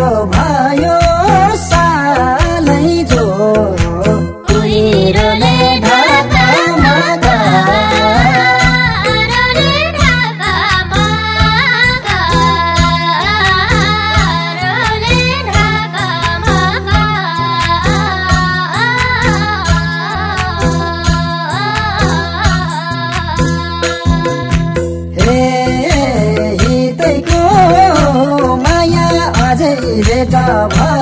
love का भा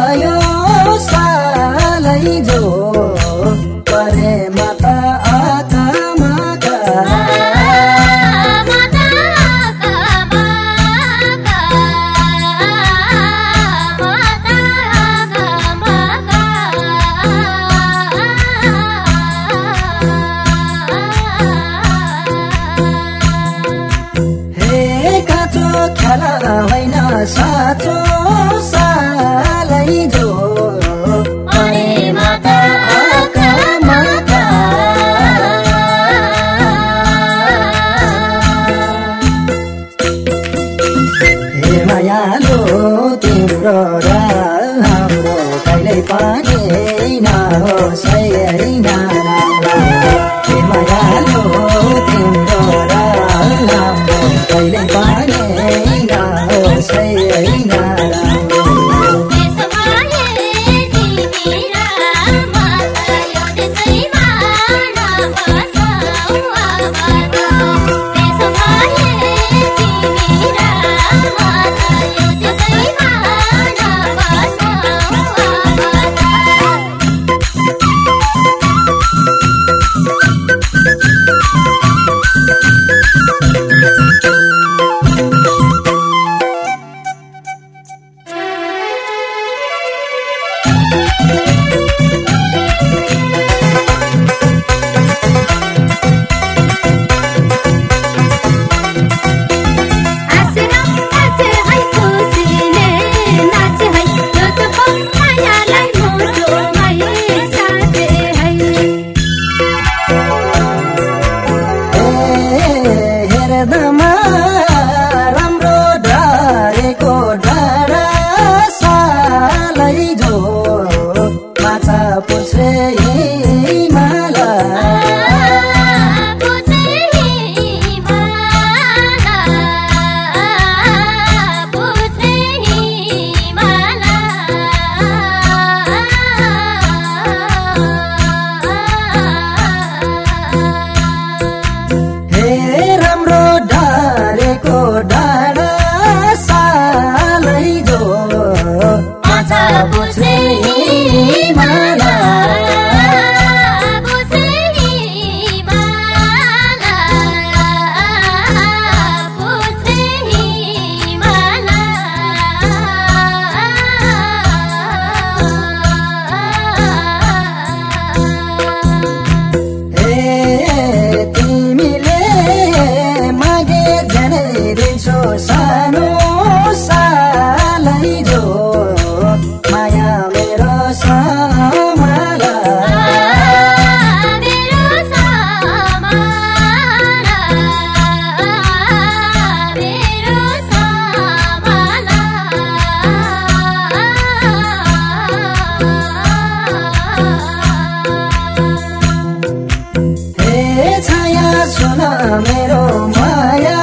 मेरो माया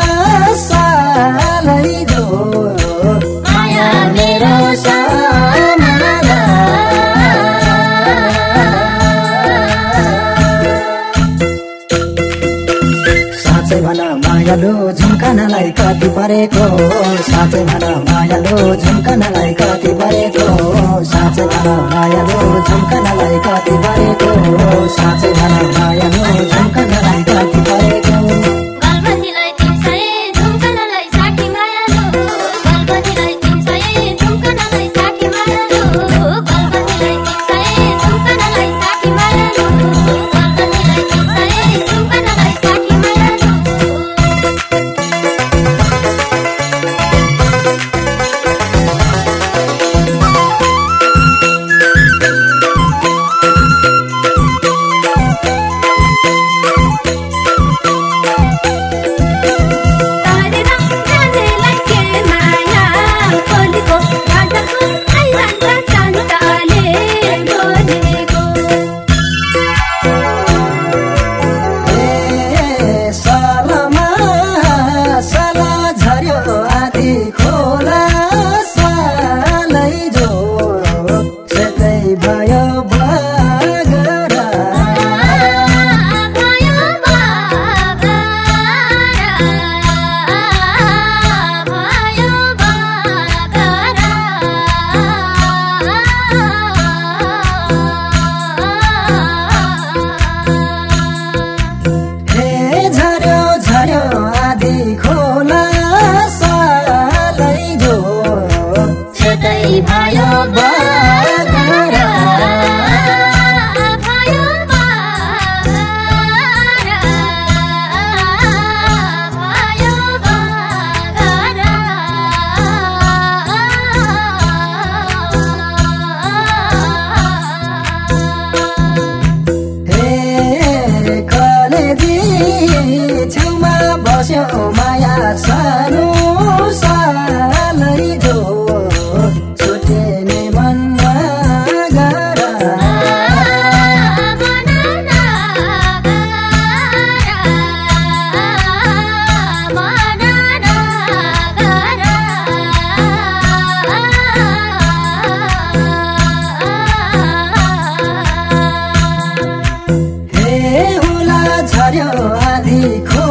सालै दो माया मेरो कति परेको साँच्चै भन मायालो झुम्कानालाई कति परेको साँच्चै भन मायालो झुम्कानालाई कति परेको साँच्चै भन मायालो झुम्कानालाई